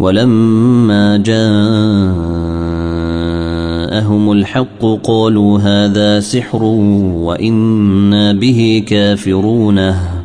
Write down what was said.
ولما جاءهم الحق قالوا هذا سحر وإنا به كافرونه